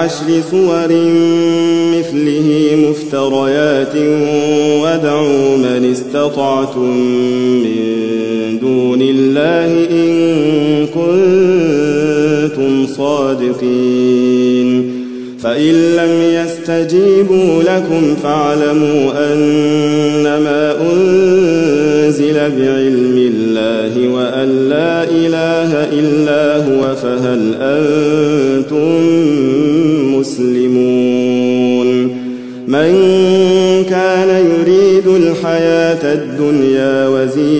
بعشر صور مثله مفتريات وادعوا من استطعتم من دون الله إن كنتم صادقين. فإن لم يستجيبوا لكم فاعلموا أنما أنزل بعلم الله وأن لا إله إلا هو فهل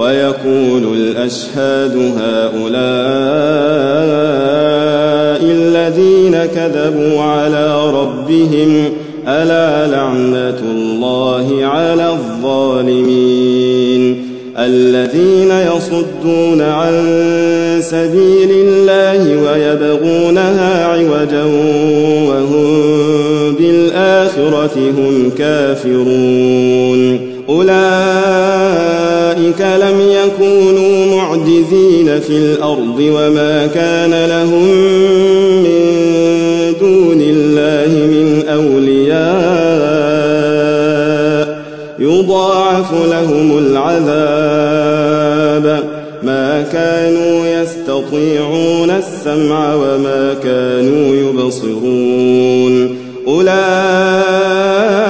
ويقول الأشهاد هؤلاء الذين كذبوا على ربهم ألا لعنة الله على الظالمين؟ الذين يصدون عن سبيل الله ويبغونها عوجا وهم بالآخرة هم كافرون. أولئك لم يكونوا معجزين في الأرض وما كان لهم من دون الله من أولياء. يضاعف لهم العذاب. ما كانوا يستطيعون السمع وما كانوا يبصرون. أولئك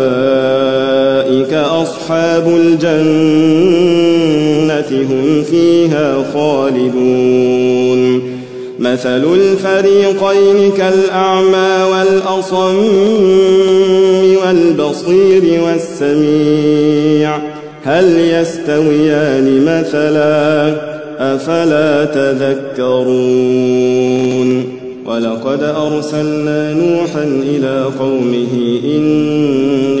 أصحاب الجنة هم فيها خالدون. مثل الفريقين كالأعمى والأصم والبصير والسميع. هل يستويان مثلا؟ أفلا تذكرون. ولقد أرسلنا نوحا إلى قومه لكم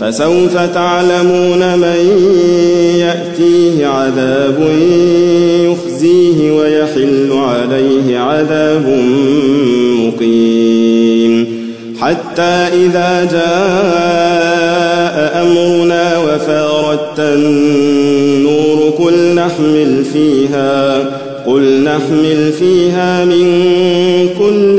فسوف تعلمون من يأتيه عذاب يخزيه ويحل عليه عذاب مقيم. حتى إذا جاء أمرنا وفارت النور قل نحمل فيها قل نحمل فيها من كل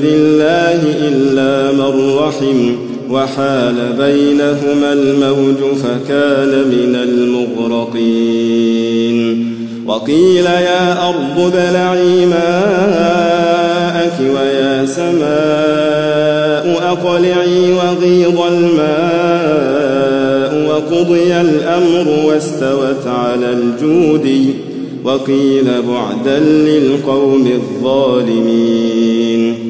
أمر الله إلا من رحم وحال بينهما الموج فكان من المغرقين. وقيل يا أرض ابلعي ماءك ويا سماء أقلعي وغيض الماء وقضي الأمر واستوت على الجود. وقيل بعدا للقوم الظالمين.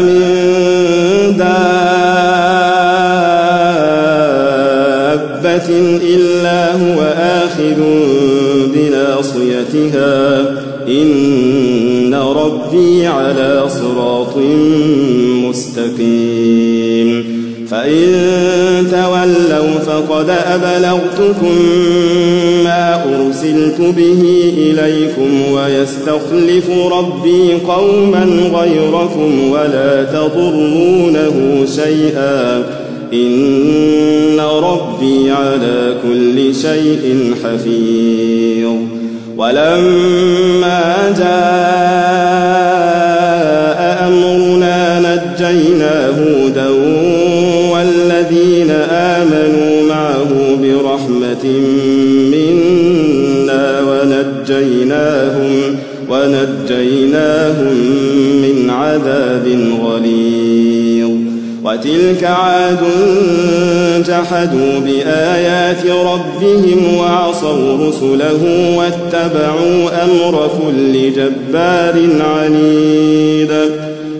من دابة إلا هو آخذ بناصيتها. إن ربي على صراط مستقيم. فإن فقد أبلغتكم ما أرسلت به إليكم ويستخلف ربي قوما غيركم ولا تضرونه شيئا. إن ربي على كل شيء حفيظ. ولما جاء أمرنا نجينا هودا والذين آمنوا برحمة منا ونجيناهم ونجيناهم من عذاب غليظ. وتلك عاد جحدوا بآيات ربهم وعصوا رسله واتبعوا أمر كل جبار عنيد.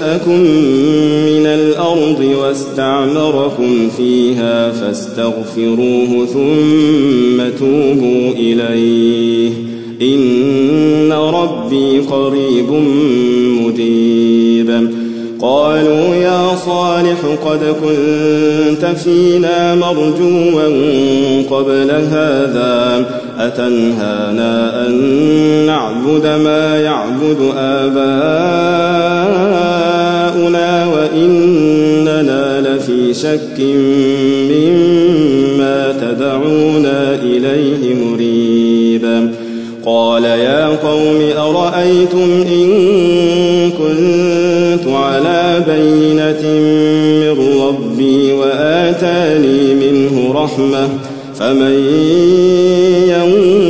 أنشأكم من الأرض واستعمركم فيها فاستغفروه ثم توبوا إليه. إن ربي قريب مجيب. قالوا يا صالح قد كنت فينا مرجوا قبل هذا. أتنهانا أن نعبد ما يعبد آباؤنا وإننا لفي شك مما تدعونا إليه مريب قال يا قوم أرأيتم إن كنت على بينة من ربي وآتاني منه رحمة فمن ينصرني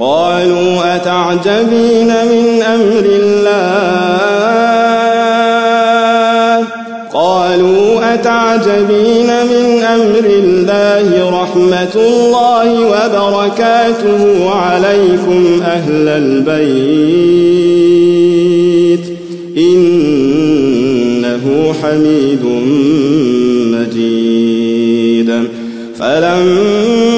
قالوا أتعجبين من أمر الله؟ قالوا أتعجبين من أمر الله رحمة الله وبركاته عليكم أهل البيت إنه حميد مجيد. فلما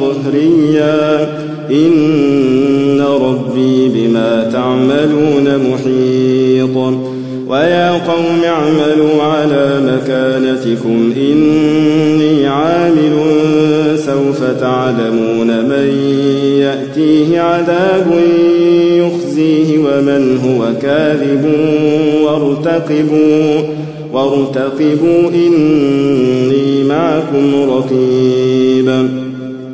ظهريا. إن ربي بما تعملون محيط. ويا قوم اعملوا على مكانتكم. إني عامل سوف تعلمون من يأتيه عذاب يخزيه ومن هو كاذب. وارتقبوا وارتقبوا. إني معكم رقيب.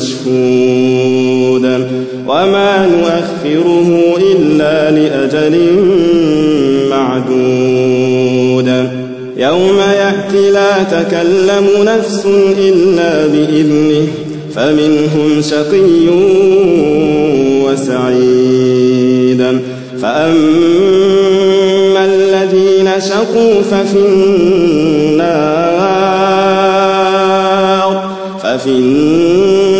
مشهود. وما نؤخره إلا لأجل معدود. يوم يأتي لا تكلم نفس إلا بإذنه فمنهم شقي وسعيد. فأما الذين شقوا ففي النار ففي النار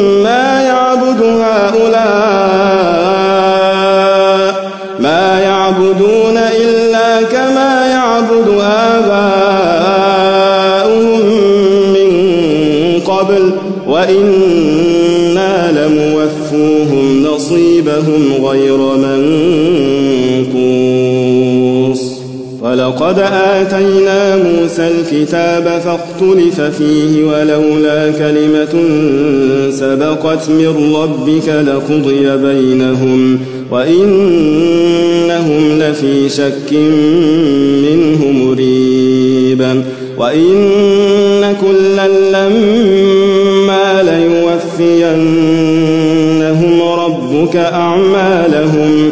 إلا كما يعبد آباؤهم من قبل وإنا لموفوهم نصيبهم غير منقوص ولقد آتينا موسى الكتاب فاختلف فيه ولولا كلمة سبقت من ربك لقضي بينهم وإنهم لفي شك منه مريب وإن كلا لما ليوفينهم ربك أعمالهم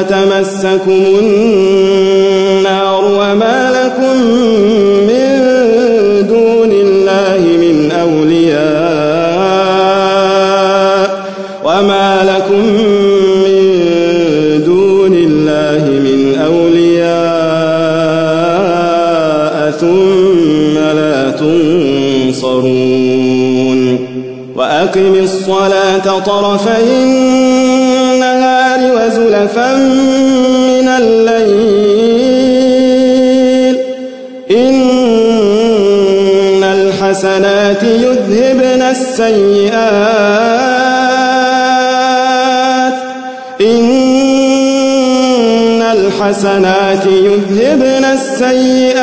فتمسكم النار وما لكم من دون الله من أولياء وما لكم ثم لا تنصرون وأقم الصلاة طرفي النهار وزلفا من الليل. إن الحسنات يذهبن السيئات. إن الحسنات يذهبن السيئات.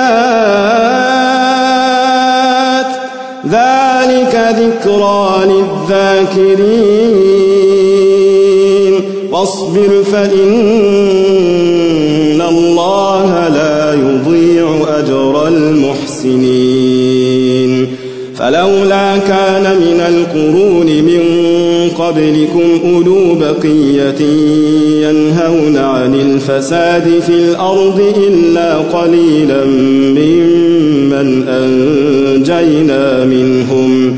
ذلك ذكرى للذاكرين. واصبر فإن الله لا يضيع أجر المحسنين. فلولا كان من القرون من قبلكم أولو بقية ينهون عن الفساد في الأرض إلا قليلا ممن أنجينا منهم.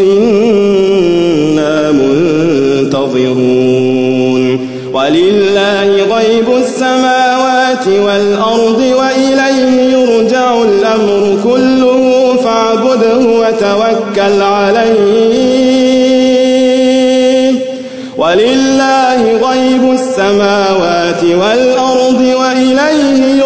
إنا منتظرون. ولله غيب السماوات والأرض وإليه يرجع الأمر كله فاعبده وتوكل عليه. ولله غيب السماوات والأرض وإليه يرجع